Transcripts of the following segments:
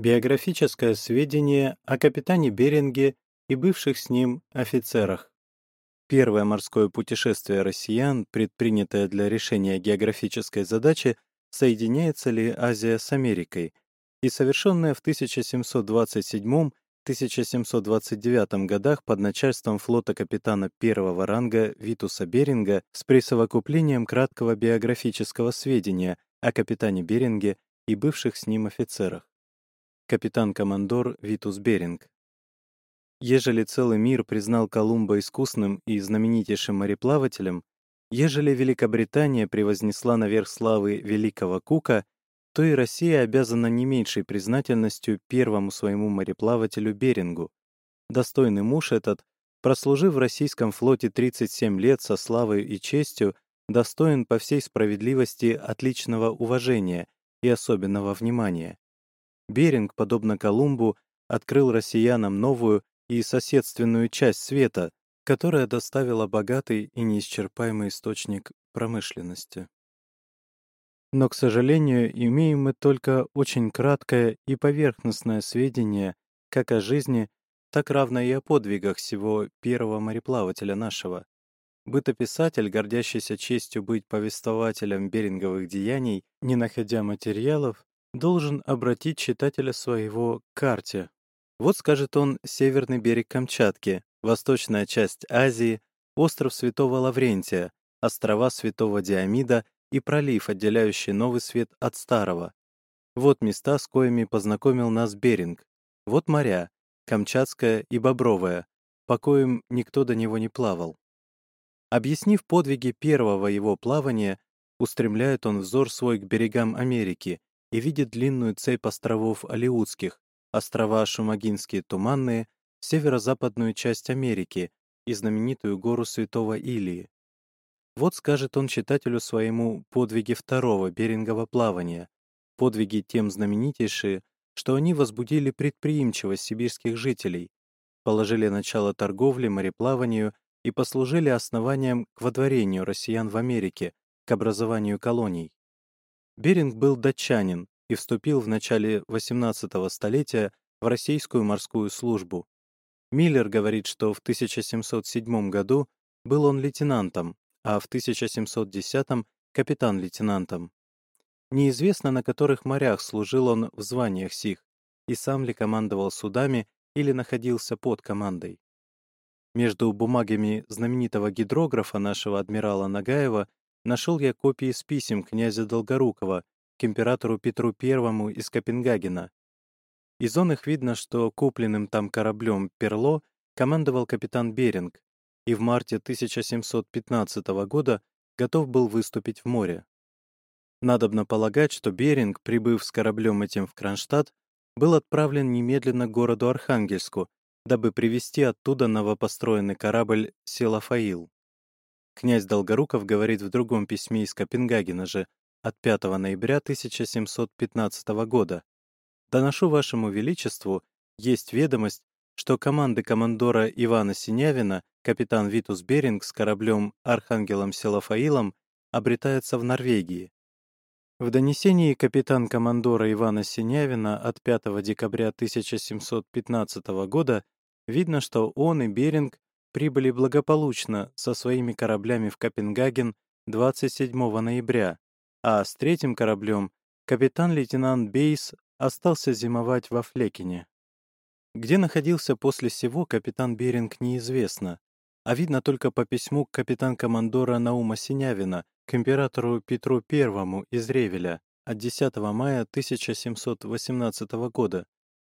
Биографическое сведение о капитане Беринге и бывших с ним офицерах. Первое морское путешествие россиян, предпринятое для решения географической задачи, соединяется ли Азия с Америкой, и совершенное в 1727-1729 годах под начальством флота капитана первого ранга Витуса Беринга с присовокуплением краткого биографического сведения о капитане Беринге и бывших с ним офицерах. Капитан-командор Витус Беринг. Ежели целый мир признал Колумба искусным и знаменитейшим мореплавателем, ежели Великобритания превознесла наверх славы Великого Кука, то и Россия обязана не меньшей признательностью первому своему мореплавателю Берингу. Достойный муж этот, прослужив в российском флоте 37 лет со славой и честью, достоин по всей справедливости отличного уважения и особенного внимания. Беринг, подобно Колумбу, открыл россиянам новую и соседственную часть света, которая доставила богатый и неисчерпаемый источник промышленности. Но, к сожалению, имеем мы только очень краткое и поверхностное сведение как о жизни, так равно и о подвигах всего первого мореплавателя нашего. Бытописатель, гордящийся честью быть повествователем беринговых деяний, не находя материалов, должен обратить читателя своего к карте. Вот, скажет он, северный берег Камчатки, восточная часть Азии, остров Святого Лаврентия, острова Святого Диамида и пролив, отделяющий Новый Свет от Старого. Вот места, с коими познакомил нас Беринг. Вот моря, Камчатская и Бобровая, по коим никто до него не плавал. Объяснив подвиги первого его плавания, устремляет он взор свой к берегам Америки и видит длинную цепь островов Алиутских, острова Шумагинские Туманные, северо-западную часть Америки и знаменитую гору Святого Илии. Вот скажет он читателю своему подвиги второго Берингового плавания, подвиги тем знаменитейшие, что они возбудили предприимчивость сибирских жителей, положили начало торговле, мореплаванию и послужили основанием к водворению россиян в Америке, к образованию колоний. Беринг был датчанин и вступил в начале XVIII столетия в российскую морскую службу. Миллер говорит, что в 1707 году был он лейтенантом, а в 1710 — капитан-лейтенантом. Неизвестно, на которых морях служил он в званиях сих, и сам ли командовал судами или находился под командой. Между бумагами знаменитого гидрографа нашего адмирала Нагаева нашел я копии с писем князя Долгорукова к императору Петру I из Копенгагена. Из он их видно, что купленным там кораблем «Перло» командовал капитан Беринг, и в марте 1715 года готов был выступить в море. Надобно полагать, что Беринг, прибыв с кораблем этим в Кронштадт, был отправлен немедленно к городу Архангельску, дабы привезти оттуда новопостроенный корабль «Селафаил». Князь Долгоруков говорит в другом письме из Копенгагена же от 5 ноября 1715 года. «Доношу вашему величеству, есть ведомость, что команды командора Ивана Синявина, капитан Витус Беринг с кораблем Архангелом Селафаилом обретается в Норвегии. В донесении капитан-командора Ивана Синявина от 5 декабря 1715 года видно, что он и Беринг прибыли благополучно со своими кораблями в Копенгаген 27 ноября, а с третьим кораблем капитан-лейтенант Бейс остался зимовать во Флекине. Где находился после сего капитан Беринг неизвестно, а видно только по письму капитан-командора Наума Синявина к императору Петру I из Ревеля от 10 мая 1718 года,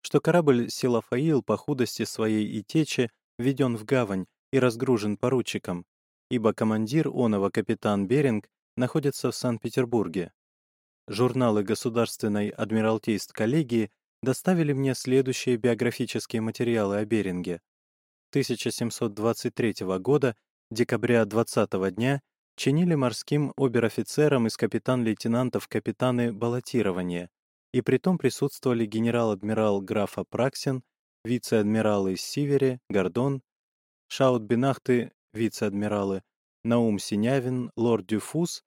что корабль Силафаил по худости своей и тече введен в гавань и разгружен поручиком, ибо командир оного капитан Беринг находится в Санкт-Петербурге. Журналы Государственной Адмиралтейств коллегии доставили мне следующие биографические материалы о Беринге. 1723 года, декабря 20 дня, чинили морским обер-офицерам из капитан-лейтенантов капитаны баллотирования, и притом присутствовали генерал-адмирал графа Праксин, вице-адмиралы Сивере, Гордон, Шаут-Бинахты, вице-адмиралы, Наум Синявин, лорд Дюфус,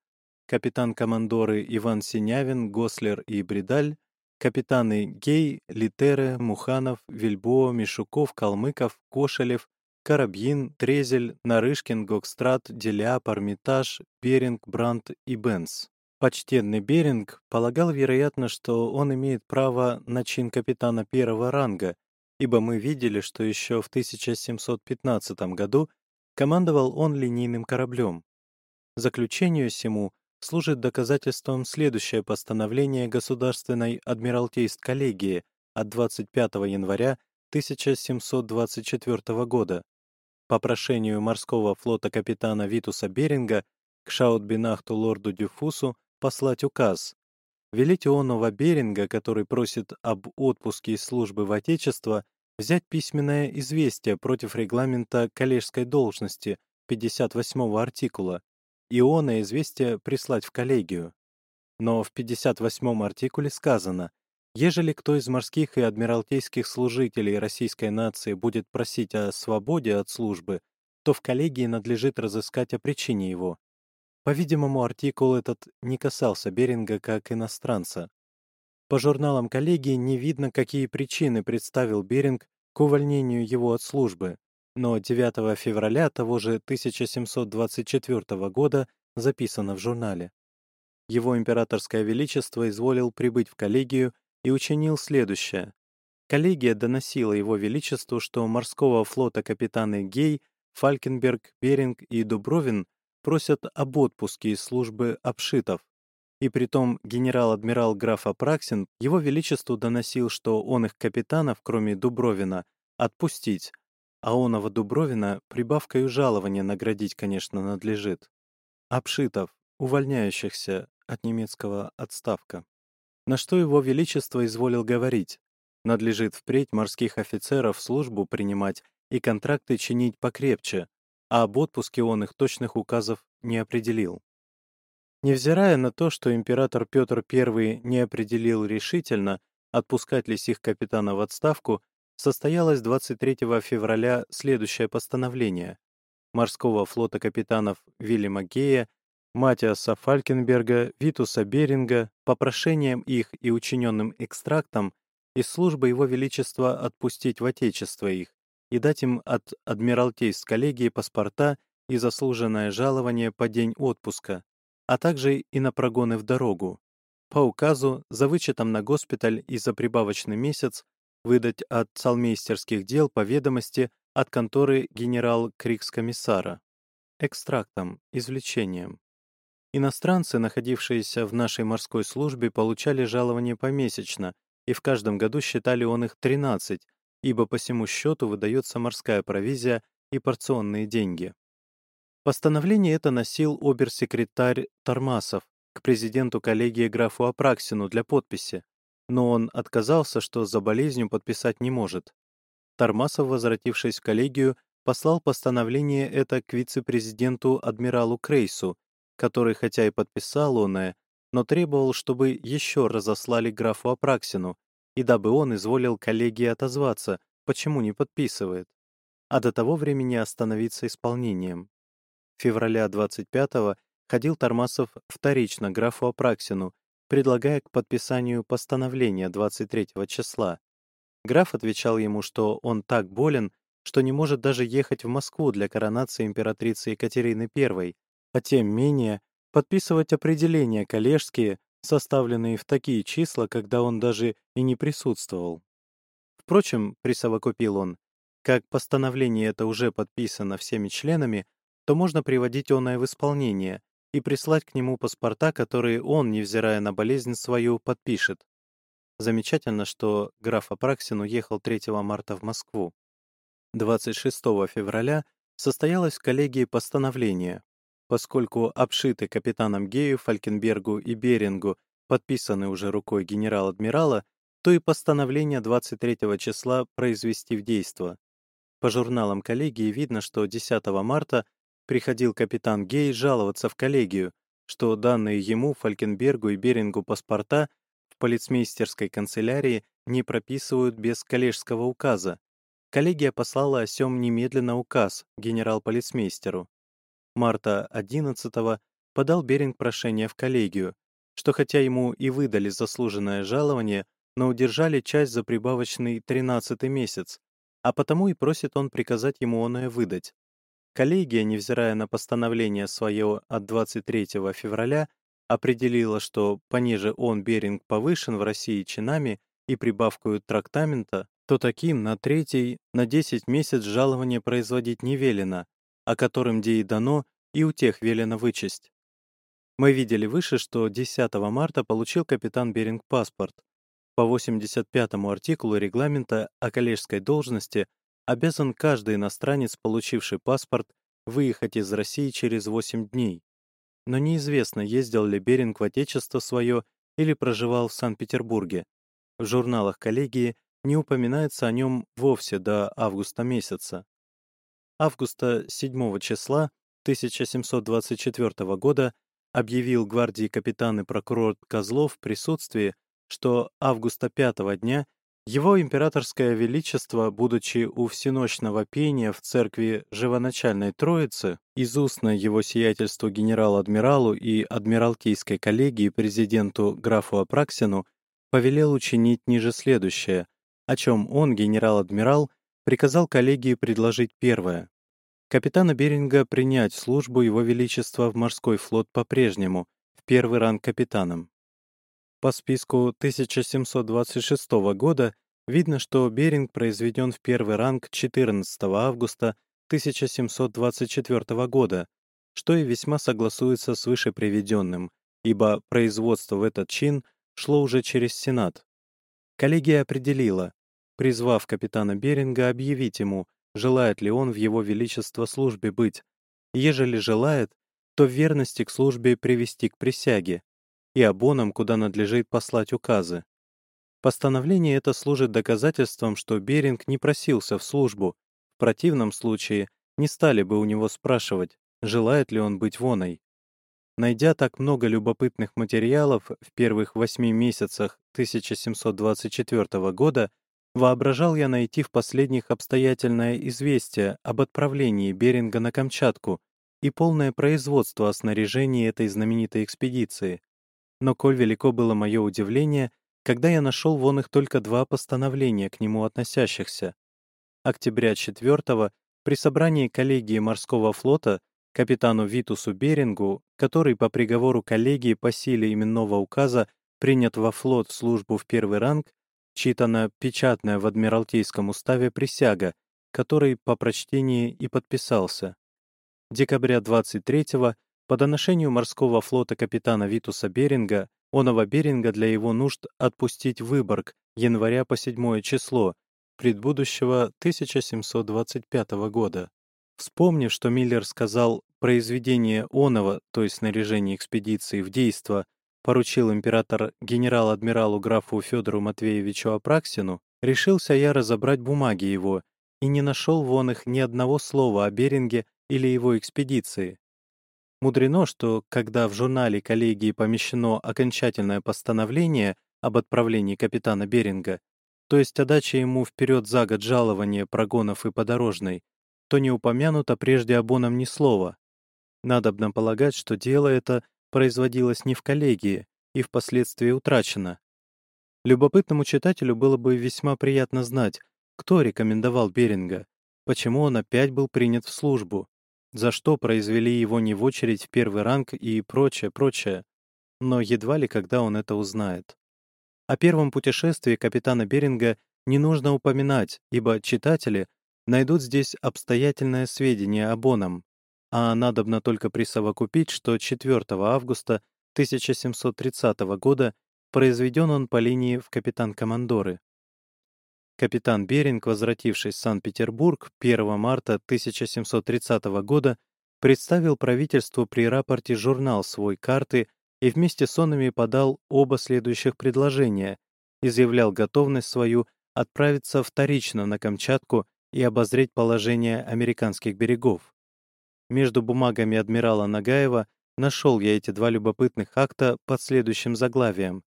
капитан-командоры Иван Синявин, Гослер и Бредаль, капитаны Гей, Литере, Муханов, Вильбо, Мишуков, Калмыков, Кошелев, Карабьин, Трезель, Нарышкин, Гокстрат, Деля, Пармитаж, Беринг, Брандт и Бенц. Почтенный Беринг полагал, вероятно, что он имеет право на чин капитана первого ранга, ибо мы видели, что еще в 1715 году командовал он линейным кораблем. Заключению сему служит доказательством следующее постановление Государственной Адмиралтейст-коллегии от 25 января 1724 года. По прошению морского флота капитана Витуса Беринга к Шаутбинахту лорду Дюфусу послать указ велить Ионова Беринга, который просит об отпуске из службы в Отечество, взять письменное известие против регламента коллежской должности 58 артикула, Иона известие прислать в коллегию. Но в 58 артикуле сказано, ежели кто из морских и адмиралтейских служителей российской нации будет просить о свободе от службы, то в коллегии надлежит разыскать о причине его. По-видимому, артикул этот не касался Беринга как иностранца. По журналам коллегии не видно, какие причины представил Беринг к увольнению его от службы, но 9 февраля того же 1724 года записано в журнале. Его императорское величество изволил прибыть в коллегию и учинил следующее. Коллегия доносила его величеству, что морского флота капитаны Гей, Фалькенберг, Беринг и Дубровин просят об отпуске из службы обшитов. И притом генерал-адмирал граф Апраксин его величеству доносил, что он их капитанов, кроме Дубровина, отпустить, а онова Дубровина прибавкой жалования наградить, конечно, надлежит. Обшитов, увольняющихся от немецкого отставка. На что его величество изволил говорить, надлежит впредь морских офицеров службу принимать и контракты чинить покрепче, а об отпуске он их точных указов не определил. Невзирая на то, что император Петр I не определил решительно, отпускать ли сих капитана в отставку, состоялось 23 февраля следующее постановление морского флота капитанов Вильяма Гея, Матиаса Фалькенберга, Витуса Беринга по прошениям их и учиненным экстрактам из службы Его Величества отпустить в Отечество их и дать им от Адмиралтейств коллегии паспорта и заслуженное жалование по день отпуска, а также и на прогоны в дорогу. По указу, за вычетом на госпиталь и за прибавочный месяц выдать от салмейстерских дел по ведомости от конторы генерал-крикс-комиссара. Экстрактом, извлечением. Иностранцы, находившиеся в нашей морской службе, получали жалование помесячно, и в каждом году считали он их 13, ибо по всему счету выдается морская провизия и порционные деньги. Постановление это носил обер-секретарь Тормасов к президенту коллегии графу Апраксину для подписи, но он отказался, что за болезнью подписать не может. Тормасов, возвратившись в коллегию, послал постановление это к вице-президенту адмиралу Крейсу, который хотя и подписал оное, но требовал, чтобы еще разослали графу Апраксину, и дабы он изволил коллегии отозваться, почему не подписывает, а до того времени остановиться исполнением. Февраля 25-го ходил Тормасов вторично графу Апраксину предлагая к подписанию постановления 23 числа. Граф отвечал ему, что он так болен, что не может даже ехать в Москву для коронации императрицы Екатерины I, а тем менее подписывать определения коллежские, составленные в такие числа, когда он даже и не присутствовал. Впрочем, присовокупил он, как постановление это уже подписано всеми членами, то можно приводить оное в исполнение, и прислать к нему паспорта, которые он, невзирая на болезнь свою, подпишет. Замечательно, что граф Апраксин уехал 3 марта в Москву. 26 февраля состоялось в коллегии постановление. Поскольку обшиты капитаном Гею, Фалькенбергу и Берингу подписаны уже рукой генерал-адмирала, то и постановление 23 числа произвести в действо. По журналам коллегии видно, что 10 марта Приходил капитан Гей жаловаться в коллегию, что данные ему, Фалькенбергу и Берингу паспорта в полицмейстерской канцелярии не прописывают без коллежского указа. Коллегия послала о сём немедленно указ генерал-полицмейстеру. Марта 11 подал Беринг прошение в коллегию, что хотя ему и выдали заслуженное жалование, но удержали часть за прибавочный тринадцатый месяц, а потому и просит он приказать ему оное выдать. Коллегия, невзирая на постановление свое от 23 февраля, определила, что пониже он, Беринг, повышен в России чинами и прибавкою трактамента, то таким на третий, на 10 месяц жалование производить не велено, а которым где и дано, и у тех велено вычесть. Мы видели выше, что 10 марта получил капитан Беринг паспорт. По 85-му артикулу регламента о коллежской должности обязан каждый иностранец, получивший паспорт, выехать из России через 8 дней. Но неизвестно, ездил ли Беринг в отечество свое или проживал в Санкт-Петербурге. В журналах коллегии не упоминается о нем вовсе до августа месяца. Августа 7 числа 1724 года объявил гвардии капитан и прокурор Козлов в присутствии, что августа 5 дня его императорское величество, будучи у всеночного пения в церкви Живоначальной Троицы, из устно его сиятельству генерал-адмиралу и адмиралтейской коллегии президенту графу Апраксину повелел учинить ниже следующее, о чем он, генерал-адмирал, приказал коллегии предложить первое. Капитана Беринга принять службу Его Величества в морской флот по-прежнему, в первый ранг капитаном. По списку 1726 года видно, что Беринг произведен в первый ранг 14 августа 1724 года, что и весьма согласуется с выше приведенным, ибо производство в этот чин шло уже через Сенат. Коллегия определила, призвав капитана Беринга объявить ему, желает ли он в его величество службе быть. Ежели желает, то в верности к службе привести к присяге и обонам, куда надлежит послать указы. Постановление это служит доказательством, что Беринг не просился в службу, в противном случае не стали бы у него спрашивать, желает ли он быть воной. Найдя так много любопытных материалов в первых восьми месяцах 1724 года, воображал я найти в последних обстоятельное известие об отправлении Беринга на Камчатку и полное производство о снаряжении этой знаменитой экспедиции. Но коль велико было мое удивление, когда я нашел вон их только два постановления к нему относящихся. Октября 4 при собрании коллегии морского флота капитану Витусу Берингу, который по приговору коллегии по силе именного указа принят во флот службу в первый ранг, читана печатная в Адмиралтейском уставе присяга, который по прочтении и подписался. Декабря 23-го по доношению морского флота капитана Витуса Беринга, оного Беринга для его нужд отпустить Выборг января по 7 число предбудущего 1725 года. Вспомнив, что Миллер сказал «произведение оного, то есть снаряжение экспедиции, в действо поручил император генерал-адмиралу графу Федору Матвеевичу Апраксину, решился я разобрать бумаги его и не нашел вон их ни одного слова о Беринге или его экспедиции. Мудрено, что, когда в журнале коллегии помещено окончательное постановление об отправлении капитана Беринга, то есть о даче ему вперед за год жалования прогонов и подорожной, то не упомянуто прежде об оном ни слова. Надобно полагать, что дело это производилось не в коллегии и впоследствии утрачено. Любопытному читателю было бы весьма приятно знать, кто рекомендовал Беринга, почему он опять был принят в службу, за что произвели его не в очередь в первый ранг и прочее, прочее. Но едва ли когда он это узнает. О первом путешествии капитана Беринга не нужно упоминать, ибо читатели найдут здесь обстоятельное сведения об оном, а надобно только присовокупить, что 4 августа 1730 года произведен он по линии в капитан-командоры. Капитан Беринг, возвратившись в Санкт-Петербург 1 марта 1730 года, представил правительству при рапорте журнал свой карты и вместе с онами подал оба следующих предложения, изъявлял готовность свою отправиться вторично на Камчатку и обозреть положение американских берегов. Между бумагами адмирала Нагаева нашел я эти два любопытных акта под следующим заглавием.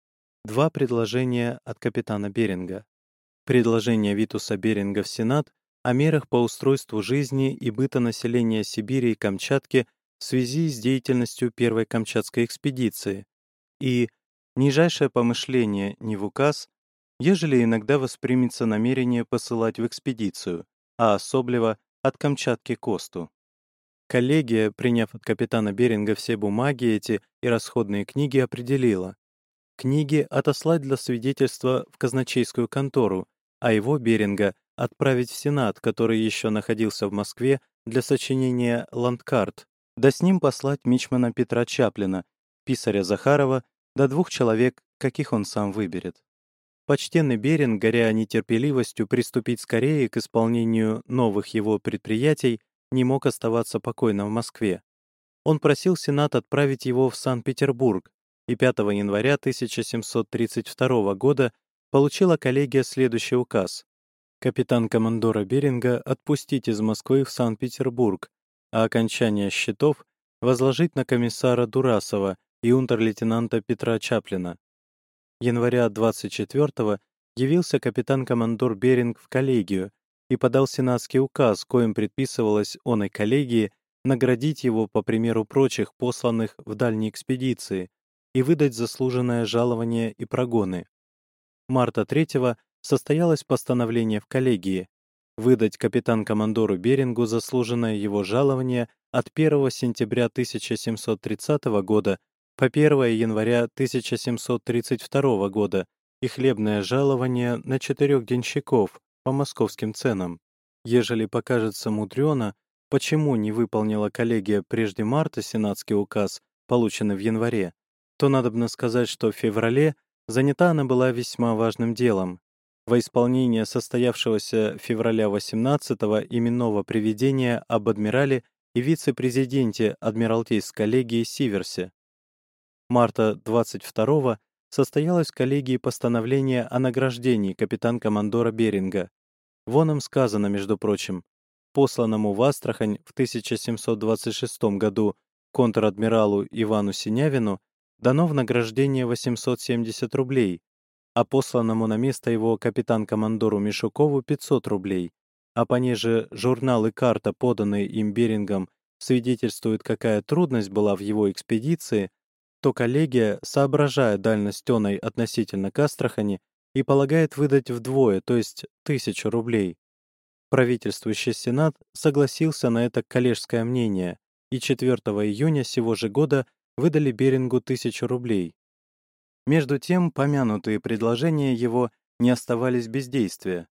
Два предложения от капитана Беринга. Предложение Витуса Беринга в Сенат о мерах по устройству жизни и быта населения Сибири и Камчатки в связи с деятельностью первой Камчатской экспедиции и нижайшее помышление не в указ ежели иногда воспримется намерение посылать в экспедицию, а особливо от Камчатки к Осту. Коллегия, приняв от капитана Беринга все бумаги эти и расходные книги, определила. Книги отослать для свидетельства в казначейскую контору, а его, Беринга, отправить в Сенат, который еще находился в Москве для сочинения «Ландкарт», да с ним послать мичмана Петра Чаплина, писаря Захарова, до двух человек, каких он сам выберет. Почтенный Беринг, горя нетерпеливостью приступить скорее к исполнению новых его предприятий, не мог оставаться покойно в Москве. Он просил Сенат отправить его в Санкт-Петербург, и 5 января 1732 года получила коллегия следующий указ. Капитан-командора Беринга отпустить из Москвы в Санкт-Петербург, а окончание счетов возложить на комиссара Дурасова и унтер-лейтенанта Петра Чаплина января 24-го явился капитан-командор Беринг в коллегию и подал сенатский указ, коим предписывалось оной коллегии наградить его по примеру прочих посланных в дальние экспедиции и выдать заслуженное жалование и прогоны. Марта 3-го состоялось постановление в коллегии выдать капитан-командору Берингу заслуженное его жалование от 1 сентября 1730 года по 1 января 1732 года и хлебное жалование на четырех денщиков по московским ценам. Ежели покажется мудрено, почему не выполнила коллегия прежде марта сенатский указ, полученный в январе, то надобно сказать, что в феврале занята она была весьма важным делом. Во исполнение состоявшегося февраля 18-го именного приведения об адмирале и вице-президенте Адмиралтейской коллегии Сиверсе марта 22 состоялось в коллегии постановление о награждении капитан-командора Беринга. Вон им сказано, между прочим, посланному в Астрахань в 1726 году контр-адмиралу Ивану Синявину дано в награждение 870 рублей, а посланному на место его капитан-командору Мишукову 500 рублей, а понеже журнал и карта, поданные им Берингом, свидетельствуют, какая трудность была в его экспедиции, то коллегия, соображая дальность Теной относительно к Астрахани, и полагает выдать вдвое, то есть тысячу рублей. Правительствующий Сенат согласился на это коллежское мнение, и 4 июня сего же года выдали Берингу тысячу рублей. Между тем, помянутые предложения его не оставались без действия.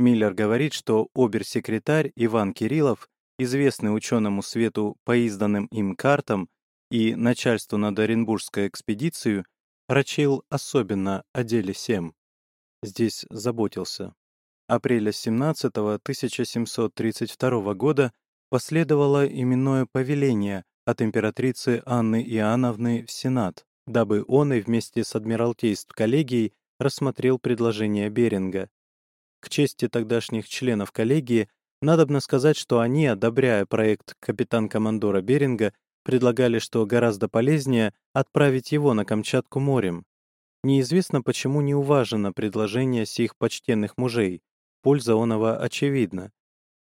Миллер говорит, что обер-секретарь Иван Кириллов, известный ученому свету по изданным им картам, и начальству над Оренбургской экспедицией рачил особенно о деле 7. Здесь заботился. Апреля 17 1732 года последовало именное повеление от императрицы Анны Иоанновны в Сенат, дабы он и вместе с Адмиралтейств коллегией рассмотрел предложение Беринга. К чести тогдашних членов коллегии надобно сказать, что они, одобряя проект капитан-командора Беринга, предлагали, что гораздо полезнее отправить его на Камчатку морем. Неизвестно, почему не уважено предложение сих почтенных мужей. Польза оного очевидна.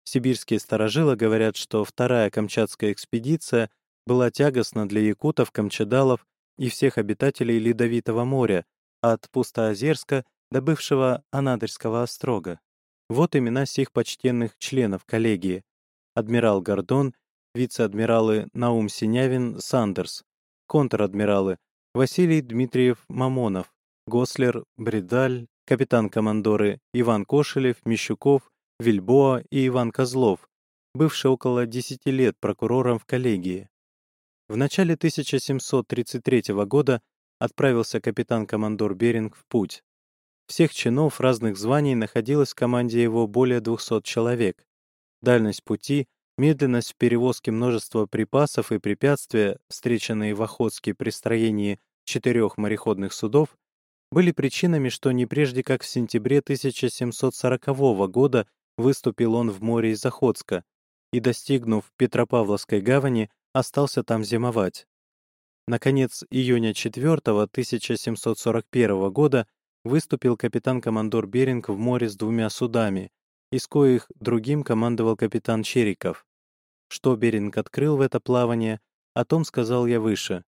Сибирские старожилы говорят, что вторая Камчатская экспедиция была тягостна для якутов, камчадалов и всех обитателей Ледовитого моря, от Пустоозерска до бывшего Анадырского острога. Вот имена сих почтенных членов коллегии. Адмирал Гордон вице-адмиралы Наум Синявин Сандерс, контр-адмиралы Василий Дмитриев Мамонов, Гослер, Бредаль, капитан-командоры Иван Кошелев, Мещуков, Вильбоа и Иван Козлов, бывший около 10 лет прокурором в коллегии. В начале 1733 года отправился капитан-командор Беринг в путь. Всех чинов разных званий находилось в команде его более 200 человек. Дальность пути Медленность в перевозке множества припасов и препятствия, встреченные в Охотске при строении четырех мореходных судов, были причинами, что не прежде как в сентябре 1740 года выступил он в море из Охотска и, достигнув Петропавловской гавани, остался там зимовать. Наконец, июня 4 1741 года выступил капитан-командор Беринг в море с двумя судами, из коих другим командовал капитан Чериков. Что Беринг открыл в это плавание, о том сказал я выше.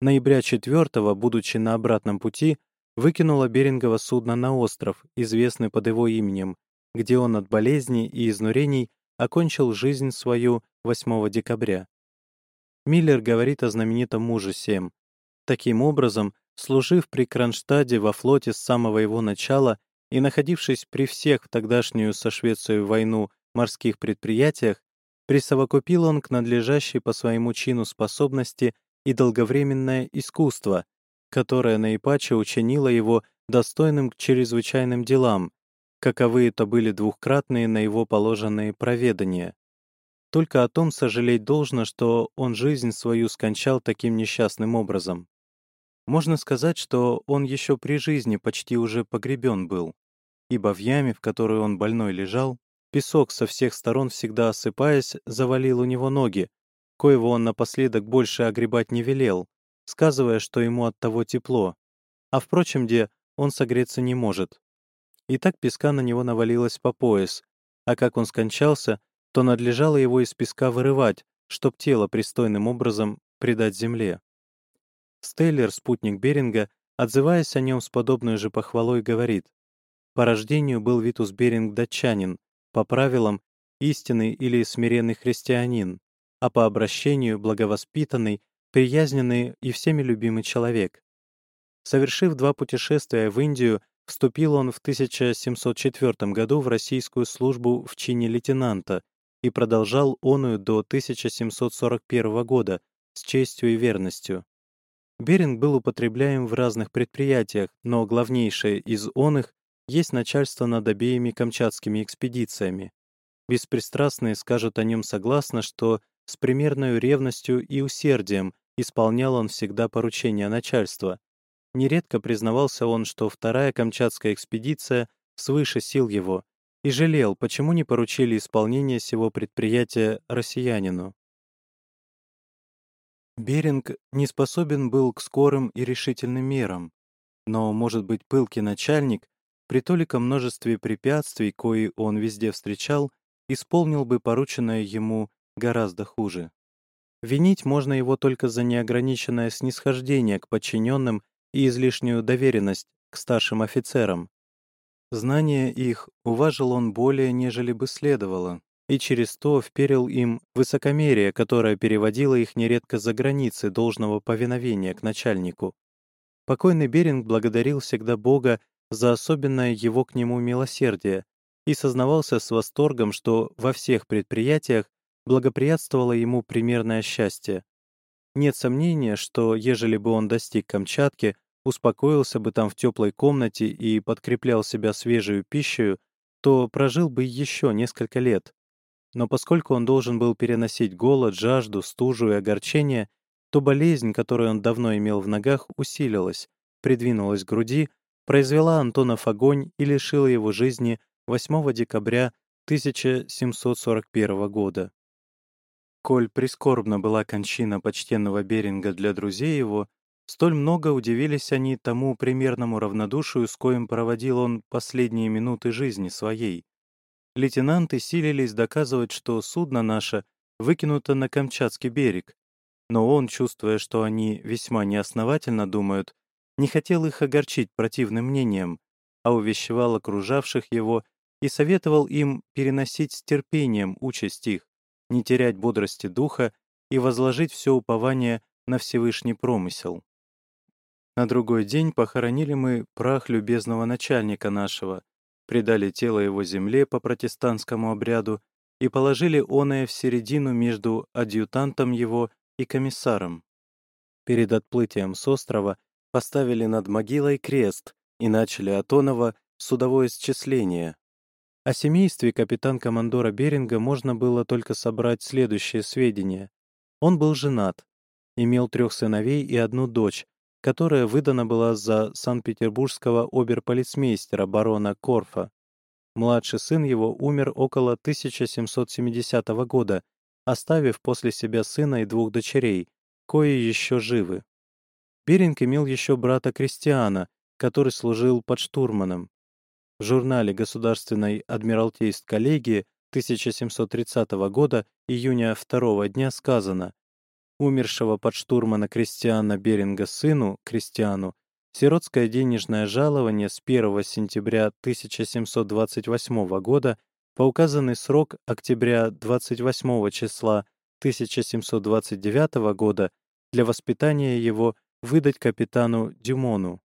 Ноября 4 будучи на обратном пути, выкинуло Берингово судно на остров, известный под его именем, где он от болезней и изнурений окончил жизнь свою 8 декабря. Миллер говорит о знаменитом муже Сем. Таким образом, служив при Кронштадте во флоте с самого его начала и находившись при всех в тогдашнюю со Швецией войну морских предприятиях, присовокупил он к надлежащей по своему чину способности и долговременное искусство, которое наипаче учинило его достойным к чрезвычайным делам, каковы это были двухкратные на его положенные проведания. Только о том сожалеть должно, что он жизнь свою скончал таким несчастным образом. Можно сказать, что он еще при жизни почти уже погребен был, ибо в яме, в которой он больной лежал, песок со всех сторон всегда осыпаясь, завалил у него ноги, коего он напоследок больше огребать не велел, сказывая, что ему от того тепло, а впрочем, где он согреться не может. И так песка на него навалилось по пояс, а как он скончался, то надлежало его из песка вырывать, чтоб тело пристойным образом предать земле. Стейлер, спутник Беринга, отзываясь о нем с подобной же похвалой, говорит, «По рождению был Витус Беринг датчанин, по правилам истинный или смиренный христианин, а по обращению благовоспитанный, приязненный и всеми любимый человек. Совершив два путешествия в Индию, вступил он в 1704 году в российскую службу в чине лейтенанта и продолжал оную до 1741 года с честью и верностью. Беринг был употребляем в разных предприятиях, но главнейшее из оных есть начальство над обеими камчатскими экспедициями. Беспристрастные скажут о нем согласно, что с примерной ревностью и усердием исполнял он всегда поручения начальства. Нередко признавался он, что вторая Камчатская экспедиция свыше сил его, и жалел, почему не поручили исполнение сего предприятия россиянину. Беринг не способен был к скорым и решительным мерам, но, может быть, пылкий начальник, при толиком множестве препятствий, кои он везде встречал, исполнил бы порученное ему гораздо хуже. Винить можно его только за неограниченное снисхождение к подчиненным и излишнюю доверенность к старшим офицерам. Знания их уважил он более, нежели бы следовало, и через то вперил им высокомерие, которое переводило их нередко за границы должного повиновения к начальнику. Покойный Беринг благодарил всегда Бога за особенное его к нему милосердие и сознавался с восторгом, что во всех предприятиях благоприятствовало ему примерное счастье. Нет сомнения, что, ежели бы он достиг Камчатки, успокоился бы там в теплой комнате и подкреплял себя свежей пищей, то прожил бы еще несколько лет. Но поскольку он должен был переносить голод, жажду, стужу и огорчение, то болезнь, которую он давно имел в ногах, усилилась, придвинулась к груди, произвела Антонов огонь и лишила его жизни 8 декабря 1741 года. Коль прискорбна была кончина почтенного Беринга для друзей его, столь много удивились они тому примерному равнодушию, с коим проводил он последние минуты жизни своей. Лейтенанты силились доказывать, что судно наше выкинуто на Камчатский берег, но он, чувствуя, что они весьма неосновательно думают, не хотел их огорчить противным мнением, а увещевал окружавших его и советовал им переносить с терпением участь их, не терять бодрости духа и возложить все упование на Всевышний промысел. На другой день похоронили мы прах любезного начальника нашего, предали тело его земле по протестантскому обряду и положили оное в середину между адъютантом его и комиссаром. Перед отплытием с острова поставили над могилой крест и начали от оного судовое счисление, о семействе капитан-командора Беринга можно было только собрать следующие сведения. Он был женат, имел трех сыновей и одну дочь, которая выдана была за санкт-петербургского оберполицмейстера барона Корфа. Младший сын его умер около 1770 года, оставив после себя сына и двух дочерей, кои еще живы. Беринг имел еще брата Кристиана, который служил под штурманом. В журнале Государственной Адмиралтейств коллегии 1730 года июня 2 дня сказано «Умершего под штурмана Кристиана Беринга сыну, Кристиану, сиротское денежное жалование с 1 сентября 1728 года по указанный срок октября 28 числа 1729 года для воспитания его выдать капитану Дюмону.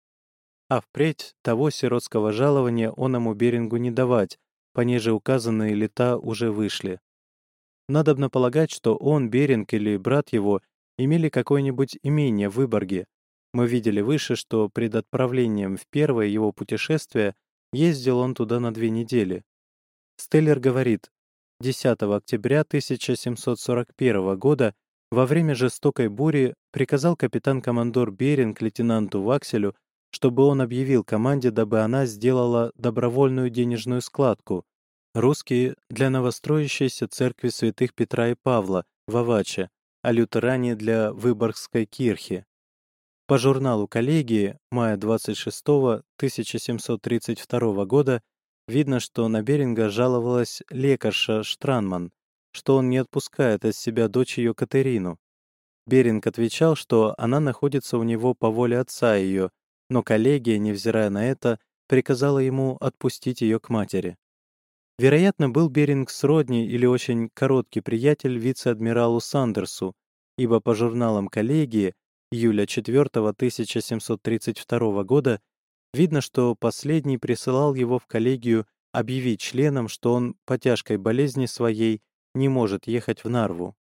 А впредь того сиротского жалования он ему Берингу не давать, понеже указанные лета уже вышли. Надобно полагать, что он, Беринг или брат его имели какое-нибудь имение в Выборге. Мы видели выше, что пред отправлением в первое его путешествие ездил он туда на две недели. Стеллер говорит, 10 октября 1741 года во время жестокой бури приказал капитан-командор Беринг лейтенанту Вакселю, чтобы он объявил команде, дабы она сделала добровольную денежную складку. Русские для новостроящейся церкви святых Петра и Павла в Аваче, а лютеране для Выборгской кирхи. По журналу коллегии мая 26 1732 года видно, что на Беринга жаловалась лекарша Штранман, что он не отпускает от себя дочь ее Катерину. Беринг отвечал, что она находится у него по воле отца ее, но коллегия, невзирая на это, приказала ему отпустить ее к матери. Вероятно, был Беринг сродни или очень короткий приятель вице-адмиралу Сандерсу, ибо по журналам коллегии июля 4 1732 года видно, что последний присылал его в коллегию объявить членам, что он по тяжкой болезни своей не может ехать в Нарву.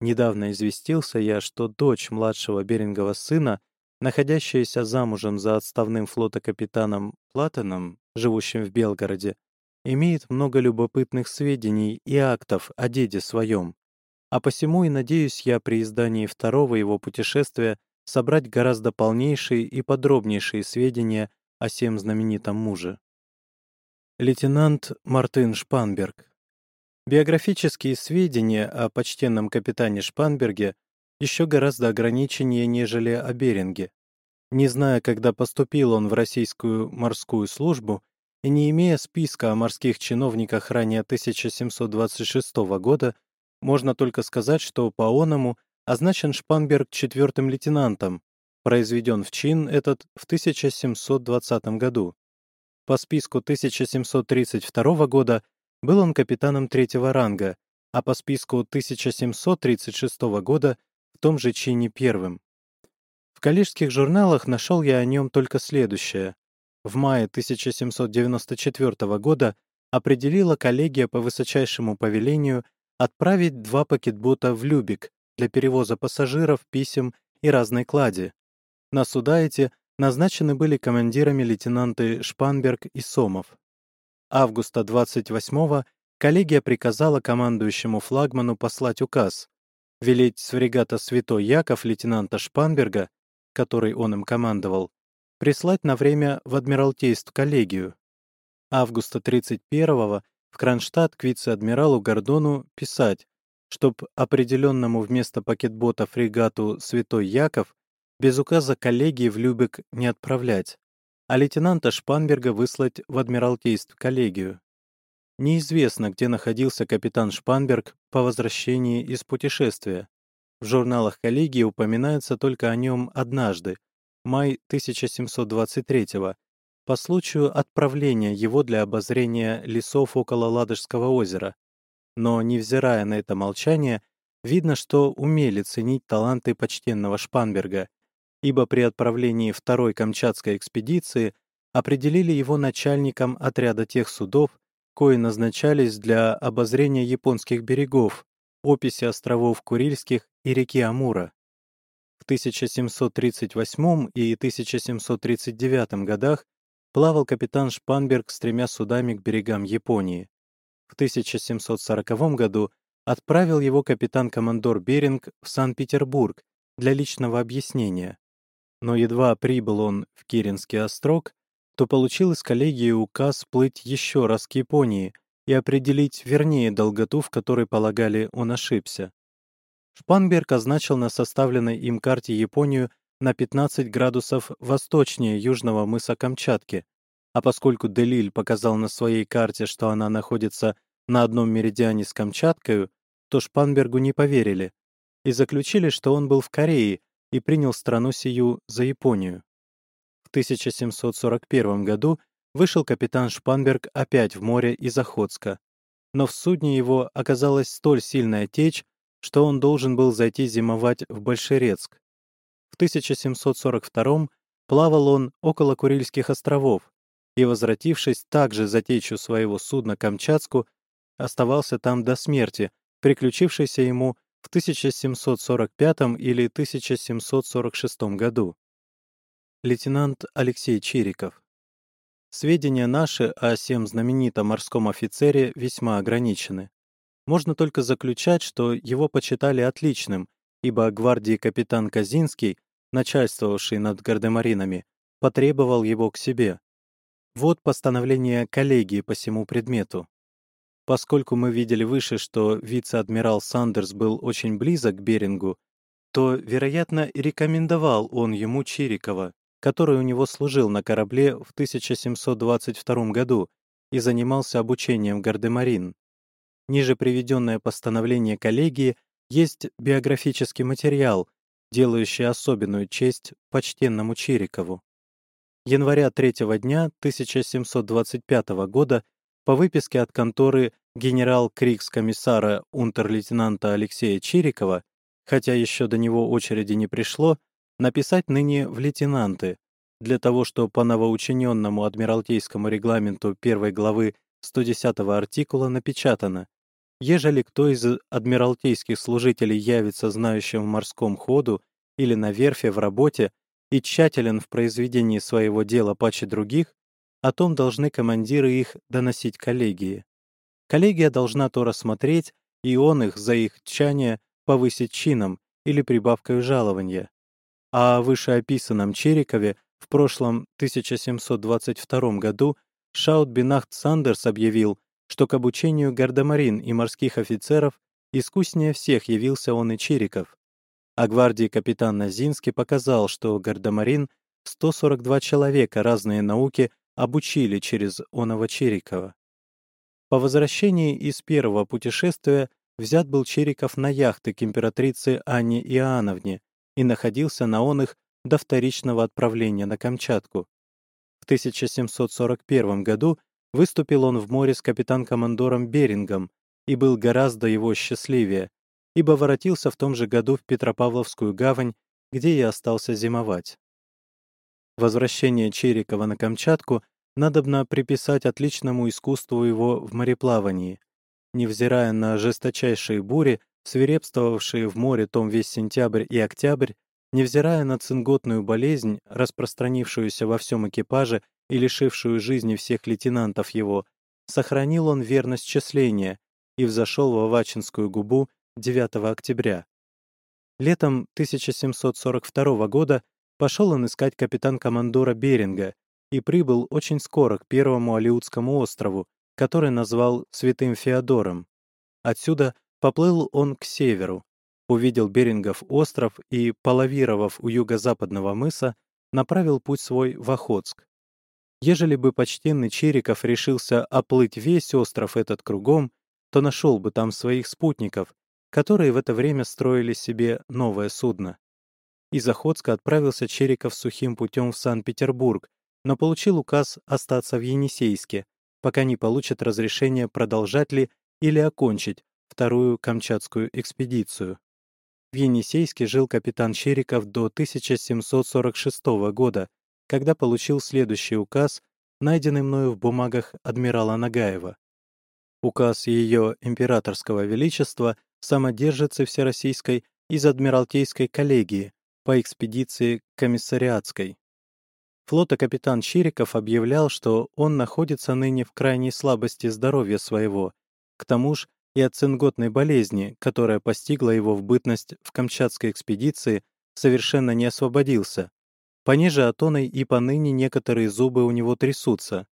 Недавно известился я, что дочь младшего Берингова сына, находящаяся замужем за отставным флотокапитаном Платоном, живущим в Белгороде, имеет много любопытных сведений и актов о деде своем, а посему и надеюсь я при издании второго его путешествия собрать гораздо полнейшие и подробнейшие сведения о сем знаменитом муже. Лейтенант Мартын Шпанберг Биографические сведения о почтенном капитане Шпанберге еще гораздо ограниченнее, нежели о Беринге. Не зная, когда поступил он в российскую морскую службу, и не имея списка о морских чиновниках ранее 1726 года, можно только сказать, что по оному означен Шпанберг четвертым лейтенантом, произведен в чин этот в 1720 году. По списку 1732 года был он капитаном третьего ранга, а по списку 1736 года в том же чине первым. В коллежских журналах нашел я о нем только следующее в мае 1794 года определила коллегия по высочайшему повелению отправить два пакетбота в Любик для перевоза пассажиров, писем и разной клади. На суда эти назначены были командирами лейтенанты Шпанберг и Сомов. Августа 28-го коллегия приказала командующему флагману послать указ, велеть с фрегата «Святой Яков» лейтенанта Шпанберга, который он им командовал, прислать на время в Адмиралтейств коллегию. Августа 31-го в Кронштадт к вице-адмиралу Гордону писать, чтоб определенному вместо пакетбота фрегату «Святой Яков» без указа коллегии в Любек не отправлять, а лейтенанта Шпанберга выслать в Адмиралтейств коллегию. Неизвестно, где находился капитан Шпанберг по возвращении из путешествия. В журналах коллегии упоминается только о нем однажды, май 1723 по случаю отправления его для обозрения лесов около Ладожского озера. Но, невзирая на это молчание, видно, что умели ценить таланты почтенного Шпанберга, ибо при отправлении второй Камчатской экспедиции определили его начальником отряда тех судов, кои назначались для обозрения японских берегов, описи островов Курильских и реки Амура. В 1738 и 1739 годах плавал капитан Шпанберг с тремя судами к берегам Японии. В 1740 году отправил его капитан-командор Беринг в Санкт-Петербург для личного объяснения. Но едва прибыл он в Киринский острог, то получил из коллегии указ плыть еще раз к Японии и определить вернее долготу, в которой полагали он ошибся. Шпанберг означил на составленной им карте Японию на 15 градусов восточнее южного мыса Камчатки, а поскольку Делиль показал на своей карте, что она находится на одном меридиане с Камчаткой, то Шпанбергу не поверили и заключили, что он был в Корее и принял страну сию за Японию. 1741 году вышел капитан Шпанберг опять в море из Охотска, но в судне его оказалась столь сильная течь, что он должен был зайти зимовать в Большерецк. В 1742 плавал он около Курильских островов и, возвратившись также за течью своего судна Камчатску, оставался там до смерти, приключившейся ему в 1745 или 1746 году. Лейтенант Алексей Чириков Сведения наши о сем знаменитом морском офицере весьма ограничены. Можно только заключать, что его почитали отличным, ибо гвардии капитан Казинский, начальствовавший над гардемаринами, потребовал его к себе. Вот постановление коллегии по всему предмету. Поскольку мы видели выше, что вице-адмирал Сандерс был очень близок к Берингу, то, вероятно, рекомендовал он ему Чирикова, который у него служил на корабле в 1722 году и занимался обучением гардемарин. Ниже приведенное постановление коллегии есть биографический материал, делающий особенную честь почтенному Чирикову. Января третьего дня 1725 года по выписке от конторы генерал-крикс-комиссара унтер-лейтенанта Алексея Чирикова, хотя еще до него очереди не пришло, написать ныне в лейтенанты, для того, что по новоучиненному адмиралтейскому регламенту первой главы 110 артикула напечатано «Ежели кто из адмиралтейских служителей явится знающим в морском ходу или на верфи в работе и тщателен в произведении своего дела паче других, о том должны командиры их доносить коллегии. Коллегия должна то рассмотреть, и он их за их тчание повысить чином или прибавкой жалования, а о вышеописанном Черикове в прошлом 1722 году Шаутбинахт Сандерс объявил, что к обучению гардемарин и морских офицеров искуснее всех явился он и Чириков. А гвардии капитан Назинский показал, что гардемарин 142 человека разные науки обучили через оного Чирикова. По возвращении из первого путешествия взят был Чириков на яхты к императрице Анне Иоанновне, и находился на он их до вторичного отправления на Камчатку. В 1741 году выступил он в море с капитан-командором Берингом и был гораздо его счастливее, ибо воротился в том же году в Петропавловскую гавань, где и остался зимовать. Возвращение Черикова на Камчатку надобно приписать отличному искусству его в мореплавании. Невзирая на жесточайшие бури, свирепствовавшие в море том весь сентябрь и октябрь, невзирая на цинготную болезнь, распространившуюся во всем экипаже и лишившую жизни всех лейтенантов его, сохранил он верность числения и взошел в Авачинскую губу 9 октября. Летом 1742 года пошел он искать капитан-командора Беринга и прибыл очень скоро к первому Алиутскому острову, который назвал Святым Феодором. Отсюда Поплыл он к северу, увидел Берингов остров и, половировав у юго-западного мыса, направил путь свой в Охотск. Ежели бы почтенный Чириков решился оплыть весь остров этот кругом, то нашел бы там своих спутников, которые в это время строили себе новое судно. Из Охотска отправился Чериков сухим путем в Санкт-Петербург, но получил указ остаться в Енисейске, пока не получат разрешение продолжать ли или окончить вторую Камчатскую экспедицию. В Енисейске жил капитан Чериков до 1746 года, когда получил следующий указ, найденный мною в бумагах адмирала Нагаева. Указ Ее Императорского Величества самодержицы Всероссийской из Адмиралтейской коллегии по экспедиции комиссариатской. Флота капитан Чириков объявлял, что он находится ныне в крайней слабости здоровья своего, к тому же и от цинготной болезни, которая постигла его в бытность в Камчатской экспедиции, совершенно не освободился. Пониже атоной и поныне некоторые зубы у него трясутся.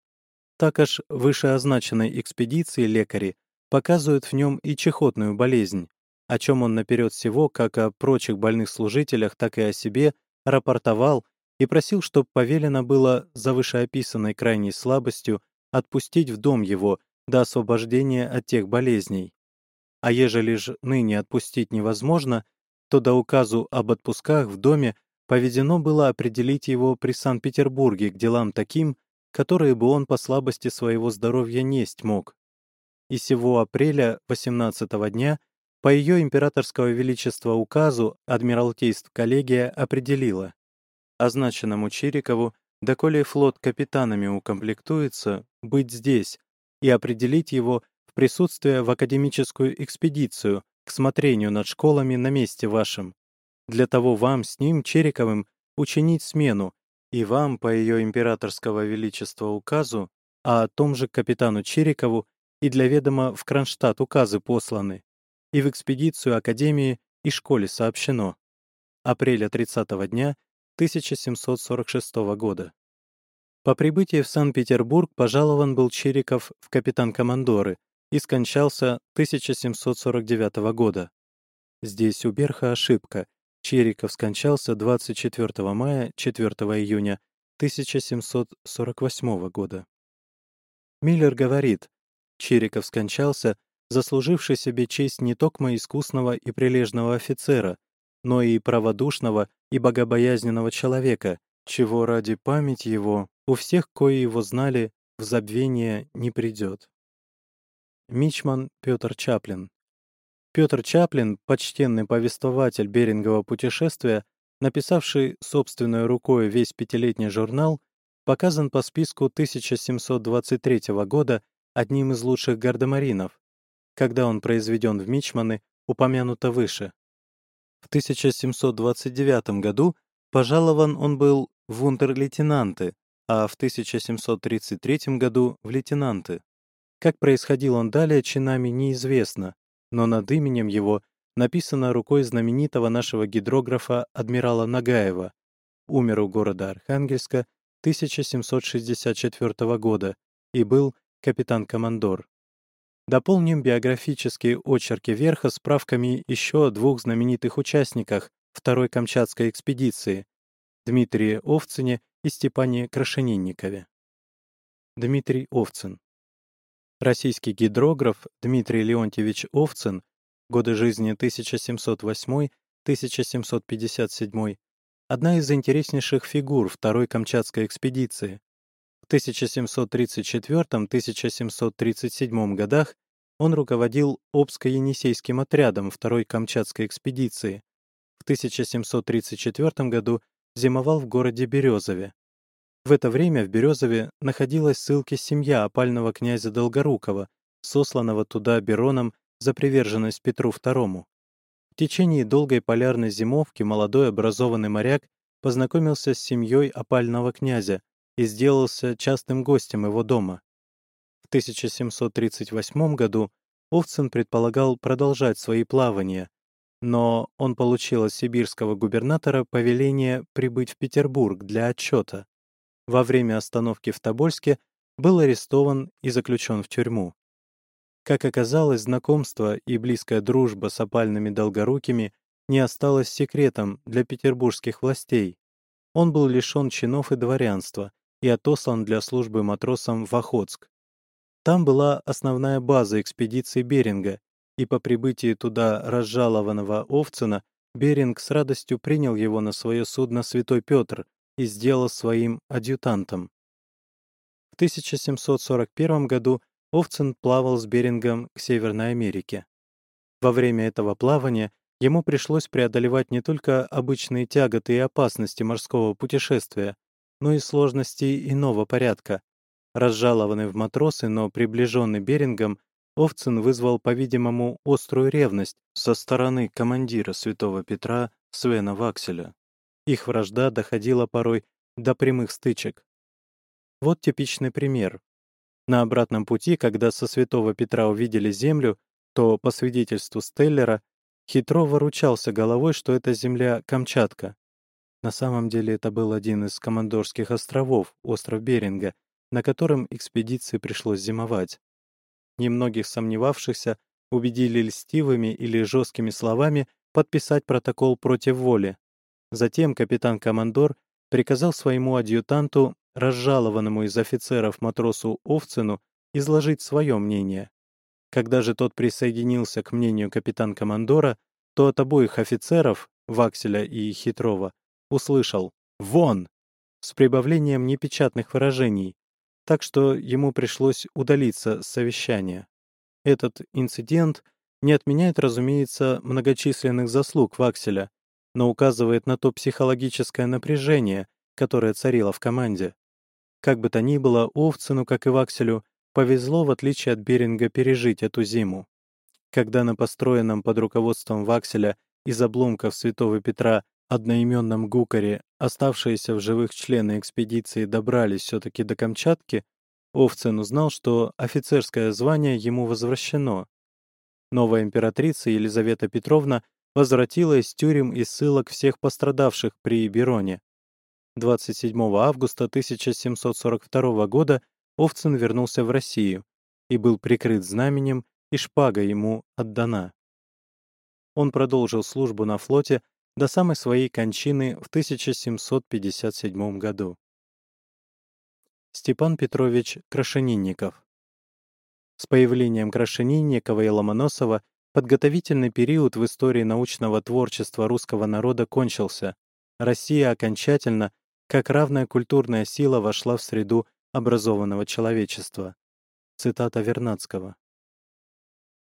Так аж вышеозначенной экспедиции лекари показывают в нем и чехотную болезнь, о чем он наперед всего, как о прочих больных служителях, так и о себе, рапортовал и просил, чтобы повелено было за вышеописанной крайней слабостью отпустить в дом его до освобождения от тех болезней. А ежели ж ныне отпустить невозможно, то до указу об отпусках в доме поведено было определить его при Санкт-Петербурге к делам таким, которые бы он по слабости своего здоровья несть мог. И сего апреля 18 дня по ее императорского величества указу Адмиралтейств коллегия определила означенному Чирикову, доколе флот капитанами укомплектуется, быть здесь и определить его в присутствие в академическую экспедицию к смотрению над школами на месте вашем. Для того вам с ним, Чериковым, учинить смену, и вам по ее императорского величества указу, а о том же капитану Черикову и для ведома в Кронштадт указы посланы, и в экспедицию Академии и школе сообщено. Апреля 30 дня 1746 года. По прибытии в Санкт-Петербург пожалован был Чириков в капитан-командоры и скончался 1749 года. Здесь у Берха ошибка. Чириков скончался 24 мая 4 июня 1748 года. Миллер говорит, Чириков скончался, заслуживший себе честь не только искусного и прилежного офицера, но и праводушного и богобоязненного человека, чего ради память его у всех, кои его знали, в забвение не придет. Мичман Петр Чаплин Петр Чаплин, почтенный повествователь Берингового путешествия, написавший собственной рукой весь пятилетний журнал, показан по списку 1723 года одним из лучших гардемаринов, когда он произведен в Мичманы, упомянуто выше. В 1729 году пожалован он был в унтер-лейтенанты, а в 1733 году в лейтенанты. Как происходил он далее, чинами неизвестно, но над именем его написано рукой знаменитого нашего гидрографа адмирала Нагаева, умер у города Архангельска 1764 года и был капитан-командор. Дополним биографические очерки Верха справками еще о двух знаменитых участниках Второй Камчатской экспедиции Дмитрии Овцине и Степане Крашенинникове. Дмитрий Овцин. Российский гидрограф Дмитрий Леонтьевич Овцин, годы жизни 1708-1757, одна из интереснейших фигур Второй Камчатской экспедиции, 1734-1737 годах он руководил Обско-Енисейским отрядом Второй Камчатской экспедиции. В 1734 году зимовал в городе Березове. В это время в Березове находилась ссылки семья опального князя Долгорукова, сосланного туда Бероном за приверженность Петру II. В течение долгой полярной зимовки молодой образованный моряк познакомился с семьей опального князя, и сделался частым гостем его дома. В 1738 году Овцин предполагал продолжать свои плавания, но он получил от сибирского губернатора повеление прибыть в Петербург для отчета. Во время остановки в Тобольске был арестован и заключен в тюрьму. Как оказалось, знакомство и близкая дружба с опальными долгорукими не осталось секретом для петербургских властей. Он был лишен чинов и дворянства, и отослан для службы матросом в Охотск. Там была основная база экспедиции Беринга, и по прибытии туда разжалованного Овцина Беринг с радостью принял его на свое судно «Святой Петр» и сделал своим адъютантом. В 1741 году Овцин плавал с Берингом к Северной Америке. Во время этого плавания ему пришлось преодолевать не только обычные тяготы и опасности морского путешествия, но и сложностей иного порядка. Разжалованный в матросы, но приближенный Берингом, Овцин вызвал, по-видимому, острую ревность со стороны командира Святого Петра Свена Вакселя. Их вражда доходила порой до прямых стычек. Вот типичный пример. На обратном пути, когда со Святого Петра увидели землю, то, по свидетельству Стеллера, хитро выручался головой, что это земля Камчатка. На самом деле это был один из командорских островов, остров Беринга, на котором экспедиции пришлось зимовать. Немногих сомневавшихся убедили льстивыми или жесткими словами подписать протокол против воли. Затем капитан-командор приказал своему адъютанту, разжалованному из офицеров матросу Овцину, изложить свое мнение. Когда же тот присоединился к мнению капитан-командора, то от обоих офицеров, Вакселя и Хитрова, услышал «Вон!» с прибавлением непечатных выражений, так что ему пришлось удалиться с совещания. Этот инцидент не отменяет, разумеется, многочисленных заслуг Вакселя, но указывает на то психологическое напряжение, которое царило в команде. Как бы то ни было, Овцину, как и Вакселю, повезло, в отличие от Беринга, пережить эту зиму. Когда на построенном под руководством Вакселя из обломков Святого Петра одноименном Гукаре оставшиеся в живых члены экспедиции добрались все-таки до Камчатки, Овцин узнал, что офицерское звание ему возвращено. Новая императрица Елизавета Петровна возвратила из тюрем и ссылок всех пострадавших при Бероне. 27 августа 1742 года Овцин вернулся в Россию и был прикрыт знаменем, и шпага ему отдана. Он продолжил службу на флоте до самой своей кончины в 1757 году. Степан Петрович Крашенинников С появлением Крашенинникова и Ломоносова подготовительный период в истории научного творчества русского народа кончился. Россия окончательно, как равная культурная сила, вошла в среду образованного человечества. Цитата Вернадского.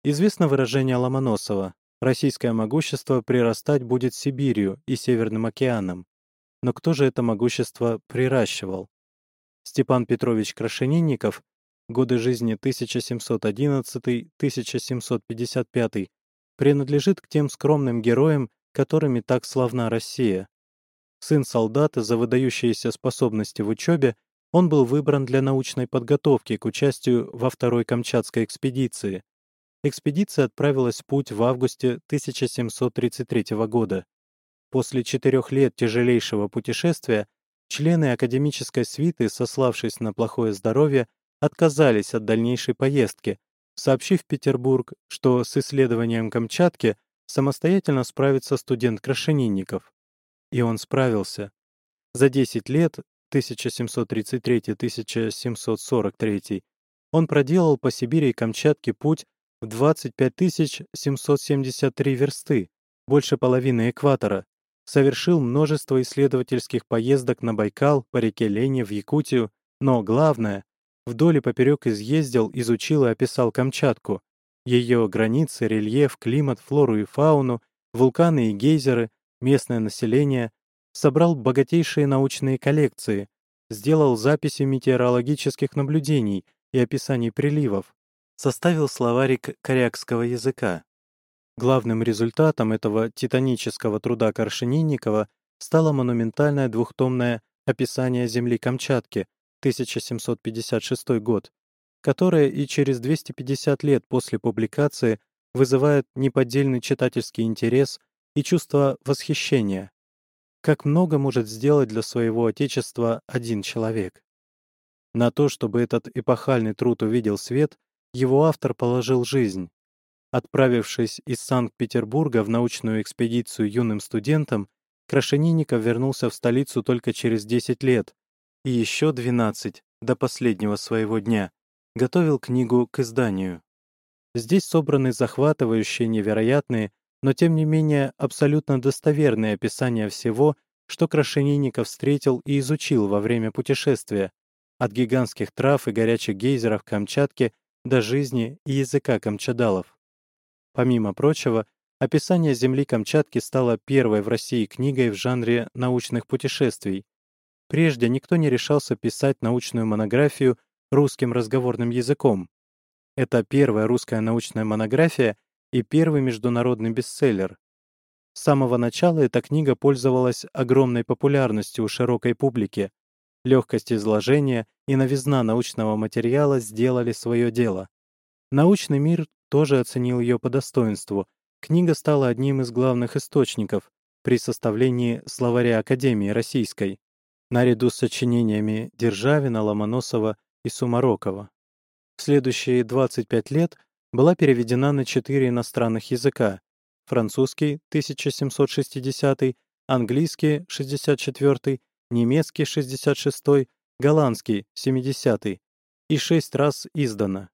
Известно выражение Ломоносова Российское могущество прирастать будет Сибирью и Северным океаном. Но кто же это могущество приращивал? Степан Петрович Крашенинников, годы жизни 1711-1755, принадлежит к тем скромным героям, которыми так славна Россия. Сын солдата за выдающиеся способности в учебе, он был выбран для научной подготовки к участию во Второй Камчатской экспедиции, Экспедиция отправилась в путь в августе 1733 года. После четырех лет тяжелейшего путешествия члены академической свиты, сославшись на плохое здоровье, отказались от дальнейшей поездки, сообщив Петербург, что с исследованием Камчатки самостоятельно справится студент Крашенинников. И он справился. За 10 лет, 1733-1743, он проделал по Сибири и Камчатке путь в 25 773 версты, больше половины экватора, совершил множество исследовательских поездок на Байкал, по реке Лени, в Якутию, но главное, вдоль и поперек изъездил, изучил и описал Камчатку, ее границы, рельеф, климат, флору и фауну, вулканы и гейзеры, местное население, собрал богатейшие научные коллекции, сделал записи метеорологических наблюдений и описаний приливов, составил словарик корякского языка. Главным результатом этого титанического труда Коршенинникова стало монументальное двухтомное «Описание земли Камчатки» 1756 год, которое и через 250 лет после публикации вызывает неподдельный читательский интерес и чувство восхищения. Как много может сделать для своего Отечества один человек? На то, чтобы этот эпохальный труд увидел свет, его автор положил жизнь. Отправившись из Санкт-Петербурга в научную экспедицию юным студентом, Крашенинников вернулся в столицу только через 10 лет, и еще 12, до последнего своего дня, готовил книгу к изданию. Здесь собраны захватывающие, невероятные, но тем не менее абсолютно достоверные описания всего, что Крашенинников встретил и изучил во время путешествия, от гигантских трав и горячих гейзеров Камчатки до жизни и языка камчадалов. Помимо прочего, описание земли Камчатки стало первой в России книгой в жанре научных путешествий. Прежде никто не решался писать научную монографию русским разговорным языком. Это первая русская научная монография и первый международный бестселлер. С самого начала эта книга пользовалась огромной популярностью у широкой публики, Легкость изложения и новизна научного материала сделали свое дело. Научный мир тоже оценил ее по достоинству. Книга стала одним из главных источников при составлении словаря Академии Российской, наряду с сочинениями Державина, Ломоносова и Сумарокова. В следующие 25 лет была переведена на четыре иностранных языка — французский 1760, английский 64 немецкий 66-й, голландский 70-й и шесть раз издано.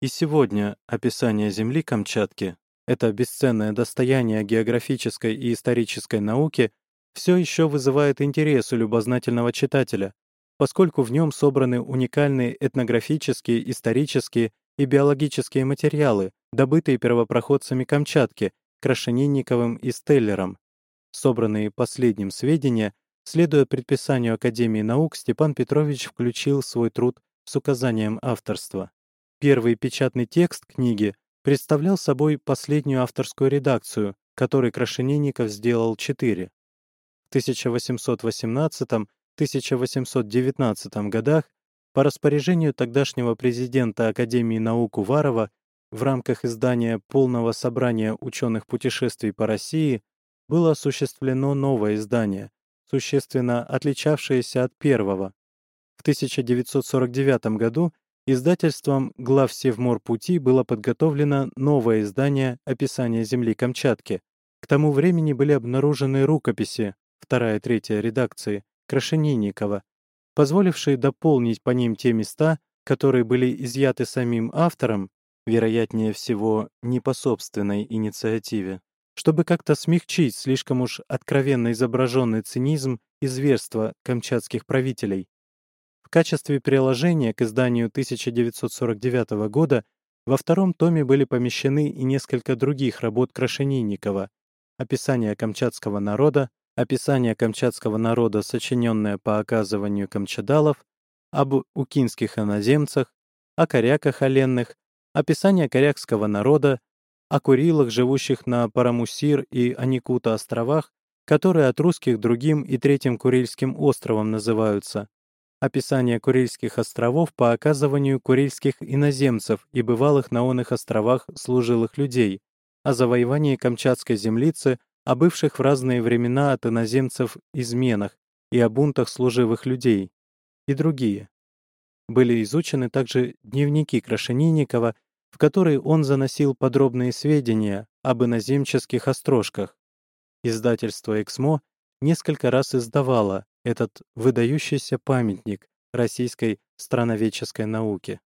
И сегодня описание Земли Камчатки, это бесценное достояние географической и исторической науки, все еще вызывает интерес у любознательного читателя, поскольку в нем собраны уникальные этнографические, исторические и биологические материалы, добытые первопроходцами Камчатки, Крашенинниковым и Стеллером. Собранные последним сведения, следуя предписанию Академии наук, Степан Петрович включил свой труд с указанием авторства. Первый печатный текст книги представлял собой последнюю авторскую редакцию, которой Крашенинников сделал четыре. В 1818-1819 годах по распоряжению тогдашнего президента Академии наук Уварова в рамках издания полного собрания ученых путешествий по России было осуществлено новое издание, существенно отличавшееся от первого. В 1949 году издательством глав Севморпути было подготовлено новое издание «Описание земли Камчатки». К тому времени были обнаружены рукописи, вторая и третья редакции, Крашенинникова, позволившие дополнить по ним те места, которые были изъяты самим автором, вероятнее всего, не по собственной инициативе, чтобы как-то смягчить слишком уж откровенно изображенный цинизм и зверство камчатских правителей. В качестве приложения к изданию 1949 года во втором томе были помещены и несколько других работ Крашенинникова «Описание камчатского народа», «Описание камчатского народа, сочиненное по оказыванию камчадалов», об укинских иноземцах, о коряках оленных, описание корякского народа, о Курилах, живущих на Парамусир и Аникута островах, которые от русских другим и третьим Курильским островом называются, описание Курильских островов по оказыванию курильских иноземцев и бывалых на онных островах служилых людей, о завоевании Камчатской землицы, о бывших в разные времена от иноземцев изменах и о бунтах служивых людей и другие. Были изучены также дневники Крашенинникова, в которые он заносил подробные сведения об иноземческих острожках. Издательство «Эксмо» несколько раз издавало этот выдающийся памятник российской страноведческой науки.